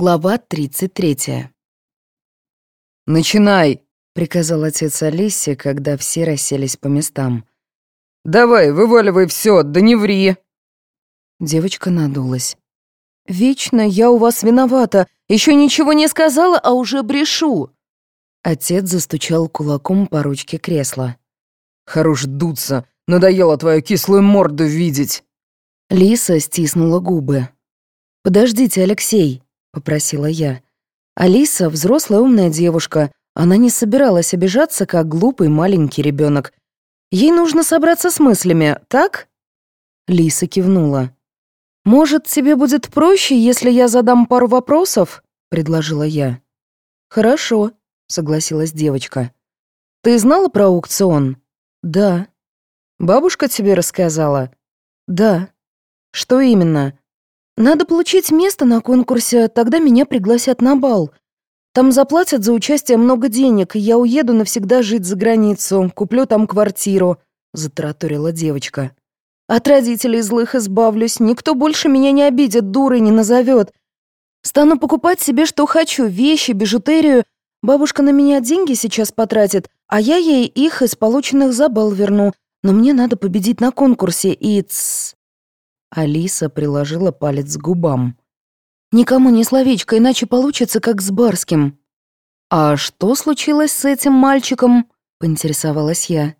Глава 33. «Начинай!» — приказал отец Алисе, когда все расселись по местам. «Давай, вываливай все, да не ври!» Девочка надулась. «Вечно я у вас виновата. Еще ничего не сказала, а уже брешу!» Отец застучал кулаком по ручке кресла. «Хорош дуться! Надоело твою кислую морду видеть!» Лиса стиснула губы. «Подождите, Алексей!» — попросила я. Алиса — взрослая умная девушка. Она не собиралась обижаться, как глупый маленький ребенок. Ей нужно собраться с мыслями, так? Лиса кивнула. «Может, тебе будет проще, если я задам пару вопросов?» — предложила я. «Хорошо», — согласилась девочка. «Ты знала про аукцион?» «Да». «Бабушка тебе рассказала?» «Да». «Что именно?» Надо получить место на конкурсе, тогда меня пригласят на бал. Там заплатят за участие много денег, и я уеду навсегда жить за границу, куплю там квартиру», — затараторила девочка. «От родителей злых избавлюсь, никто больше меня не обидит, дурой не назовет. Стану покупать себе, что хочу, вещи, бижутерию. Бабушка на меня деньги сейчас потратит, а я ей их из полученных за бал верну. Но мне надо победить на конкурсе, и... Тс, Алиса приложила палец к губам. «Никому ни словечко, иначе получится, как с Барским». «А что случилось с этим мальчиком?» — поинтересовалась я.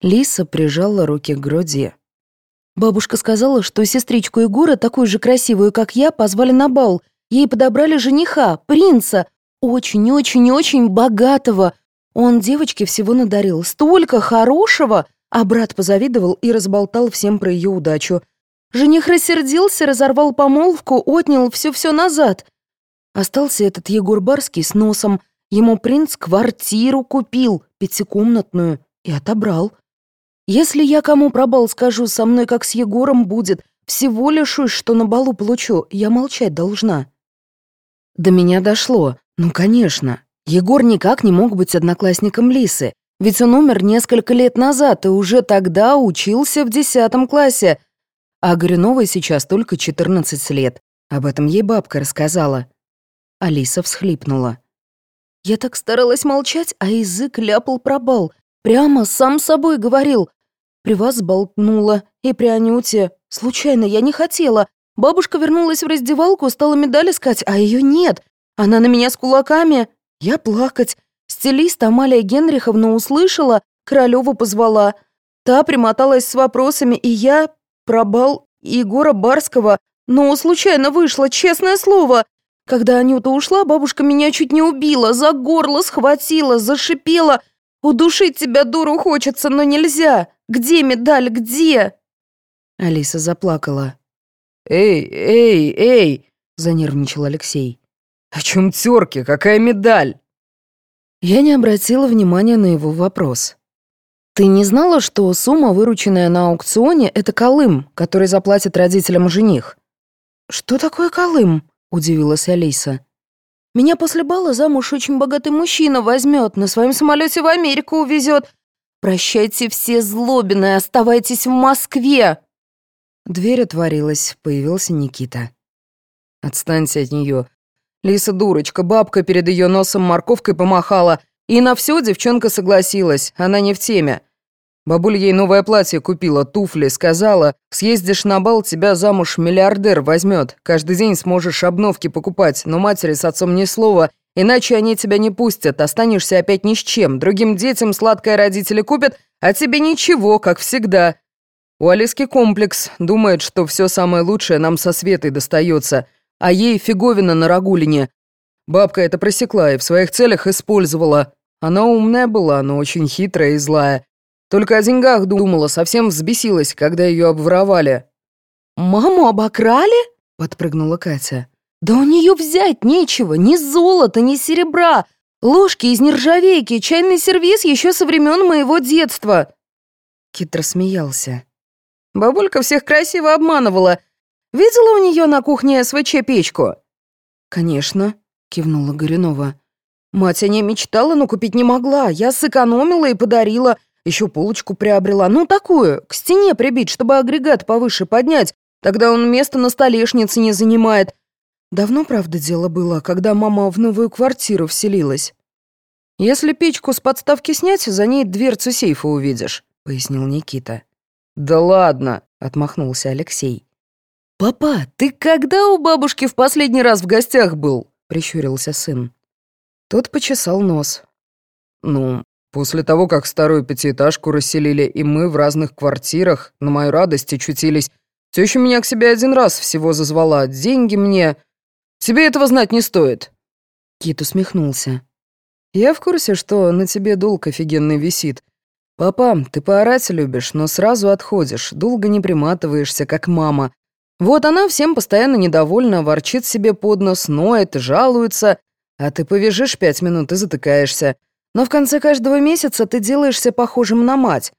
Лиса прижала руки к груди. Бабушка сказала, что сестричку Егора, такую же красивую, как я, позвали на бал. Ей подобрали жениха, принца, очень-очень-очень богатого. Он девочке всего надарил, столько хорошего, а брат позавидовал и разболтал всем про ее удачу — Жених рассердился, разорвал помолвку, отнял все-все назад. Остался этот Егор Барский с носом. Ему принц квартиру купил, пятикомнатную, и отобрал. Если я кому про бал скажу, со мной как с Егором будет, всего лишусь, что на балу получу, я молчать должна. До меня дошло. Ну, конечно. Егор никак не мог быть одноклассником Лисы, ведь он умер несколько лет назад и уже тогда учился в десятом классе, а Горюновой сейчас только 14 лет. Об этом ей бабка рассказала. Алиса всхлипнула. Я так старалась молчать, а язык ляпал про бал. Прямо сам собой говорил. При вас болтнула. И при Анюте. Случайно, я не хотела. Бабушка вернулась в раздевалку, стала медаль искать, а ее нет. Она на меня с кулаками. Я плакать. Стилист Амалия Генриховна услышала, Королеву позвала. Та примоталась с вопросами, и я про бал Егора Барского, но случайно вышло, честное слово. Когда Анюта ушла, бабушка меня чуть не убила, за горло схватила, зашипела. Удушить тебя, дуру, хочется, но нельзя. Где медаль, где?» Алиса заплакала. «Эй, эй, эй!» — занервничал Алексей. «О чем терки? Какая медаль?» Я не обратила внимания на его вопрос. «Ты не знала, что сумма, вырученная на аукционе, это колым, который заплатит родителям жених?» «Что такое колым?» — удивилась Алиса. «Меня после бала замуж очень богатый мужчина возьмет, на своем самолете в Америку увезет. Прощайте все злобины, оставайтесь в Москве!» Дверь отворилась, появился Никита. «Отстаньте от нее. Лиса дурочка, бабка перед ее носом морковкой помахала — и на все девчонка согласилась, она не в теме. Бабуль ей новое платье купила, туфли, сказала, съездишь на бал, тебя замуж миллиардер возьмет. Каждый день сможешь обновки покупать, но матери с отцом ни слова, иначе они тебя не пустят, останешься опять ни с чем. Другим детям сладкое родители купят, а тебе ничего, как всегда. У Алиски комплекс, думает, что все самое лучшее нам со Светой достается, а ей фиговина на Рагулине. Бабка это просекла и в своих целях использовала. Она умная была, но очень хитрая и злая. Только о деньгах думала, совсем взбесилась, когда ее обворовали. «Маму обокрали?» — подпрыгнула Катя. «Да у нее взять нечего, ни золота, ни серебра. Ложки из нержавейки, чайный сервиз еще со времен моего детства». Кит рассмеялся. Бабулька всех красиво обманывала. Видела у нее на кухне СВЧ-печку? «Конечно», кивнула Горюнова. «Мать о ней мечтала, но купить не могла. Я сэкономила и подарила. Еще полочку приобрела. Ну, такую, к стене прибить, чтобы агрегат повыше поднять. Тогда он место на столешнице не занимает. Давно, правда, дело было, когда мама в новую квартиру вселилась. Если печку с подставки снять, за ней дверцу сейфа увидишь», — пояснил Никита. «Да ладно», — отмахнулся Алексей. «Папа, ты когда у бабушки в последний раз в гостях был?» — прищурился сын. Тот почесал нос. «Ну, после того, как старую пятиэтажку расселили, и мы в разных квартирах, на мою радость очутились, теща меня к себе один раз всего зазвала, деньги мне... Тебе этого знать не стоит». Кит усмехнулся. «Я в курсе, что на тебе долг офигенный висит. Папа, ты поорать любишь, но сразу отходишь, долго не приматываешься, как мама. Вот она всем постоянно недовольна, ворчит себе под нос, ноет, жалуется, а ты повяжешь пять минут и затыкаешься. Но в конце каждого месяца ты делаешься похожим на мать.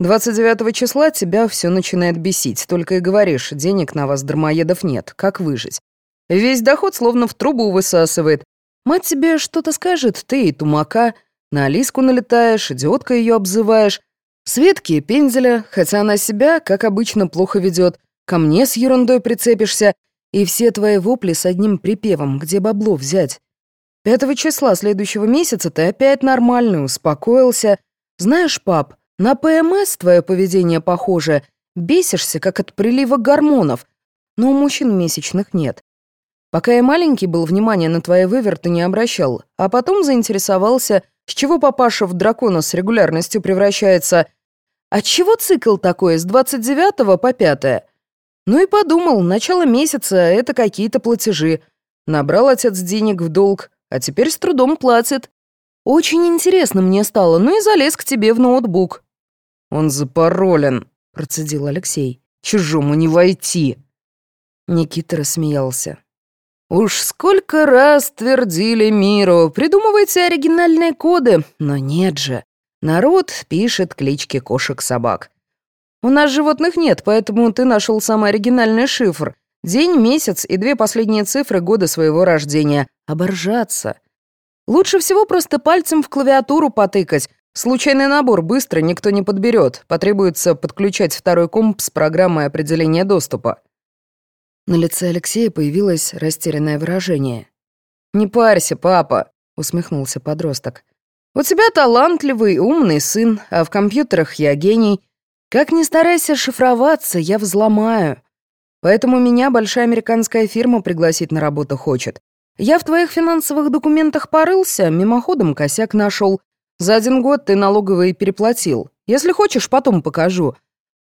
29 числа тебя все начинает бесить, только и говоришь, денег на вас, дармоедов, нет, как выжить. Весь доход словно в трубу высасывает, Мать тебе что-то скажет, ты и тумака, на Алиску налетаешь, идиотка ее обзываешь. Светки пензеля, хотя она себя, как обычно, плохо ведет, ко мне с ерундой прицепишься, и все твои вопли с одним припевом, где бабло взять. Пятого числа следующего месяца ты опять нормальный, успокоился. Знаешь, пап, на ПМС твое поведение похоже. Бесишься, как от прилива гормонов, но у мужчин месячных нет. Пока я маленький был, внимания на твои выверты не обращал, а потом заинтересовался, с чего папаша в дракона с регулярностью превращается. А чего цикл такой, с 29 по 5? Ну и подумал, начало месяца — это какие-то платежи. Набрал отец денег в долг, а теперь с трудом платит. Очень интересно мне стало, ну и залез к тебе в ноутбук. «Он запаролен», — процедил Алексей. «Чужому не войти». Никита рассмеялся. Уж сколько раз твердили миру, придумывайте оригинальные коды, но нет же. Народ пишет клички кошек-собак. У нас животных нет, поэтому ты нашел самый оригинальный шифр. День, месяц и две последние цифры года своего рождения. Оборжаться. Лучше всего просто пальцем в клавиатуру потыкать. Случайный набор быстро никто не подберет. Потребуется подключать второй комп с программой определения доступа. На лице Алексея появилось растерянное выражение. «Не парься, папа», — усмехнулся подросток. «У тебя талантливый, умный сын, а в компьютерах я гений. Как ни старайся шифроваться, я взломаю. Поэтому меня большая американская фирма пригласить на работу хочет. Я в твоих финансовых документах порылся, мимоходом косяк нашел. За один год ты налоговый переплатил. Если хочешь, потом покажу.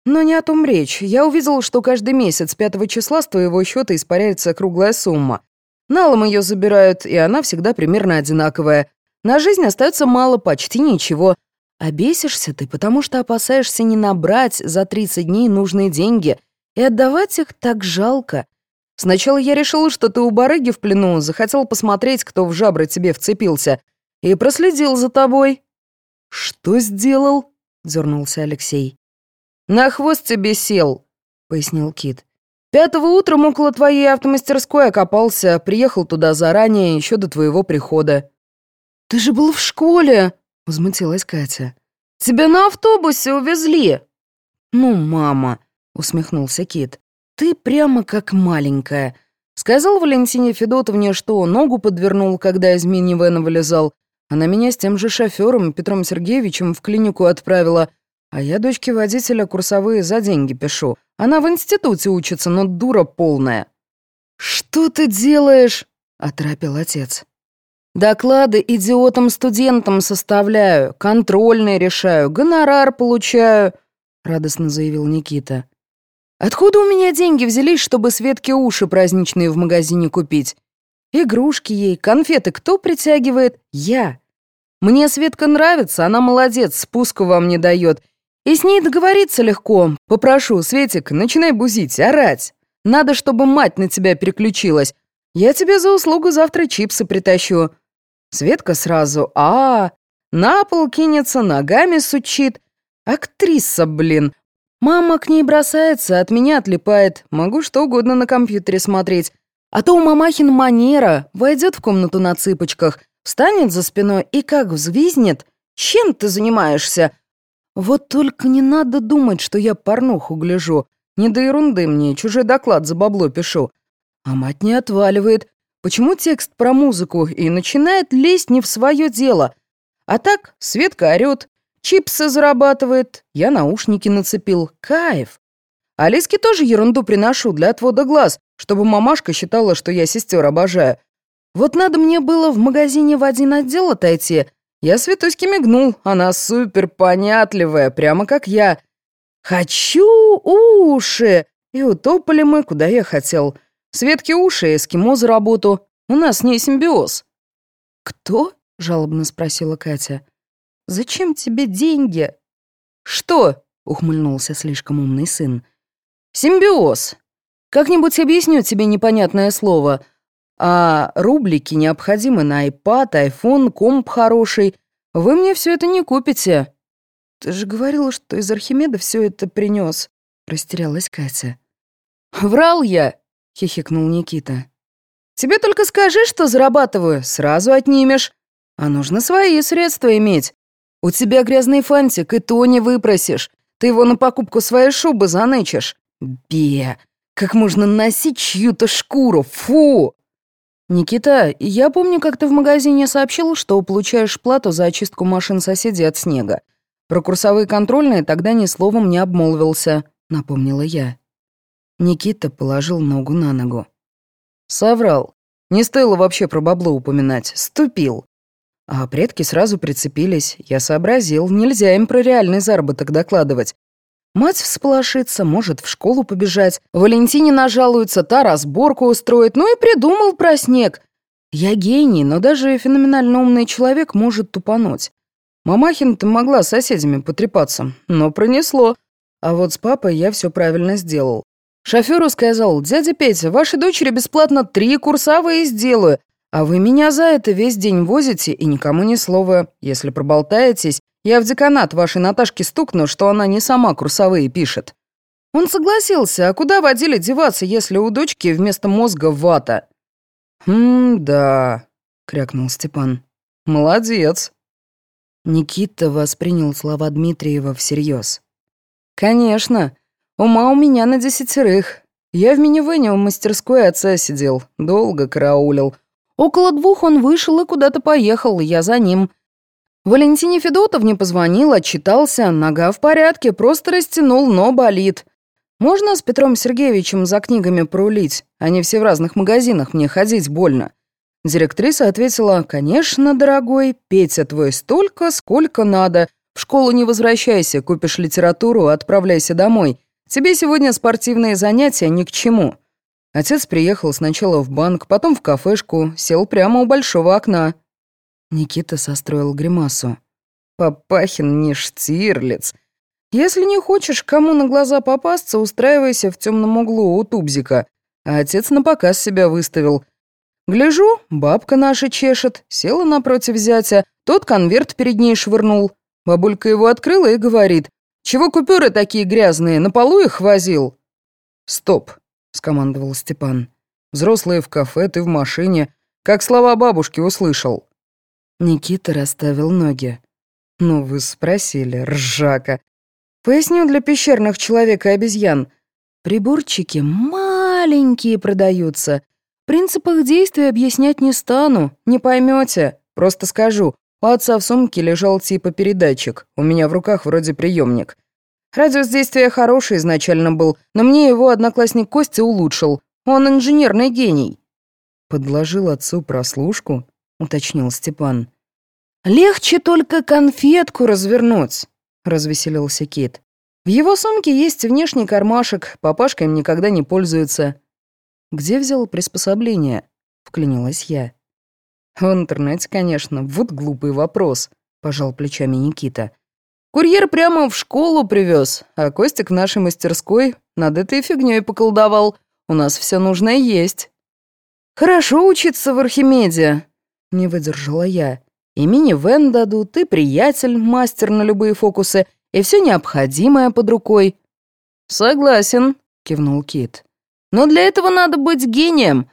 Но не о том речь. Я увидел, что каждый месяц пятого числа с твоего счета испаряется круглая сумма. Налом ее забирают, и она всегда примерно одинаковая. На жизнь остается мало, почти ничего. А бесишься ты, потому что опасаешься не набрать за 30 дней нужные деньги, и отдавать их так жалко. Сначала я решил, что ты у барыги в плену, захотел посмотреть, кто в жабры тебе вцепился, и проследил за тобой». «Что сделал?» — дернулся Алексей. «На хвост тебе сел», — пояснил Кит. «Пятого утром около твоей автомастерской окопался, приехал туда заранее, еще до твоего прихода». «Ты же был в школе», — возмутилась Катя. «Тебя на автобусе увезли». «Ну, мама», — усмехнулся Кит, — «ты прямо как маленькая». Сказал Валентине Федотовне, что ногу подвернул, когда из мини-вена вылезал. Она меня с тем же шофером Петром Сергеевичем в клинику отправила — а я дочке водителя курсовые за деньги пишу. Она в институте учится, но дура полная». «Что ты делаешь?» — отрапил отец. «Доклады идиотам-студентам составляю, контрольные решаю, гонорар получаю», — радостно заявил Никита. «Откуда у меня деньги взялись, чтобы Светке уши праздничные в магазине купить? Игрушки ей, конфеты кто притягивает? Я. Мне Светка нравится, она молодец, спуска вам не дает, и с ней договориться легко. Попрошу, Светик, начинай бузить, орать. Надо, чтобы мать на тебя переключилась. Я тебе за услугу завтра чипсы притащу. Светка сразу а, -а, -а на пол кинется, ногами сучит. Актриса, блин. Мама к ней бросается, от меня отлипает. Могу что угодно на компьютере смотреть. А то у мамахин манера. Войдет в комнату на цыпочках, встанет за спиной и как взвизнет. Чем ты занимаешься? Вот только не надо думать, что я порнуху гляжу. Не до ерунды мне, чужой доклад за бабло пишу. А мать не отваливает. Почему текст про музыку, и начинает лезть не в свое дело. А так Светка орёт, чипсы зарабатывает, я наушники нацепил. Кайф. Алиске тоже ерунду приношу для отвода глаз, чтобы мамашка считала, что я сестер обожаю. Вот надо мне было в магазине в один отдел отойти. Я Светуське мигнул, она супер понятливая, прямо как я. «Хочу уши!» И утопали мы, куда я хотел. Светке уши, эскимо за работу. У нас с ней симбиоз. «Кто?» — жалобно спросила Катя. «Зачем тебе деньги?» «Что?» — ухмыльнулся слишком умный сын. «Симбиоз. Как-нибудь объясню тебе непонятное слово. А рублики необходимы на iPad, iPhone, комп хороший. Вы мне все это не купите». «Ты же говорила, что из Архимеда все это принес, растерялась Катя. «Врал я!» — хихикнул Никита. «Тебе только скажи, что зарабатываю, сразу отнимешь. А нужно свои средства иметь. У тебя грязный фантик, и то не выпросишь. Ты его на покупку своей шубы занычешь. Бе, как можно носить чью-то шкуру, фу!» «Никита, я помню, как ты в магазине сообщил, что получаешь плату за очистку машин соседей от снега. Про курсовые контрольные тогда ни словом не обмолвился», — напомнила я. Никита положил ногу на ногу. «Соврал. Не стоило вообще про бабло упоминать. Ступил. А предки сразу прицепились. Я сообразил, нельзя им про реальный заработок докладывать. Мать всполошится, может в школу побежать. Валентине нажалуется, та разборку устроит. Ну и придумал про снег. Я гений, но даже феноменально умный человек может тупануть. Мамахин-то могла с соседями потрепаться, но пронесло. А вот с папой я все правильно сделал. Шоферу сказал, дядя Петя, вашей дочери бесплатно три курсовые сделаю, а вы меня за это весь день возите и никому ни слова. Если проболтаетесь, я в деканат вашей Наташке стукну, что она не сама курсовые пишет. Он согласился, а куда водили деваться, если у дочки вместо мозга вата? «Хм, да», — крякнул Степан. «Молодец». Никита воспринял слова Дмитриева всерьез. «Конечно. Ума у меня на десятерых. Я в минивэне у мастерской отца сидел, долго караулил. Около двух он вышел и куда-то поехал, я за ним. Валентине Федотовне позвонил, отчитался, нога в порядке, просто растянул, но болит. Можно с Петром Сергеевичем за книгами пролить? Они все в разных магазинах, мне ходить больно. Директриса ответила, «Конечно, дорогой, Петя твой столько, сколько надо. В школу не возвращайся, купишь литературу, отправляйся домой. Тебе сегодня спортивные занятия ни к чему». Отец приехал сначала в банк, потом в кафешку, сел прямо у большого окна. Никита состроил гримасу. «Папахин не штирлиц. Если не хочешь кому на глаза попасться, устраивайся в темном углу у тубзика». А отец на показ себя выставил. Гляжу, бабка наша чешет, села напротив зятя, тот конверт перед ней швырнул. Бабулька его открыла и говорит, чего купюры такие грязные? На полу их возил?» «Стоп», — скомандовал Степан. «Взрослые в кафе, ты в машине. Как слова бабушки услышал». Никита расставил ноги. «Ну, вы спросили, ржака. Поясню для пещерных человек и обезьян. Приборчики маленькие продаются. Принцип их действия объяснять не стану, не поймете. Просто скажу, у отца в сумке лежал типа передатчик, у меня в руках вроде приемник. Радиус действия хороший изначально был, но мне его одноклассник Костя улучшил. Он инженерный гений. Подложил отцу прослушку, уточнил Степан. Легче только конфетку развернуть, развеселился Кит. В его сумке есть внешний кармашек, папашка им никогда не пользуется. Где взял приспособление? Вклинилась я. «В интернете, конечно. Вот глупый вопрос», — пожал плечами Никита. «Курьер прямо в школу привез, а Костик в нашей мастерской над этой фигней поколдовал. У нас все нужное есть». «Хорошо учиться в Архимеде», — не выдержала я. «И мини-вен дадут, и приятель, мастер на любые фокусы, и все необходимое под рукой». «Согласен», — кивнул Кит. «Но для этого надо быть гением,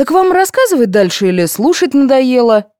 «Так вам рассказывать дальше или слушать надоело?»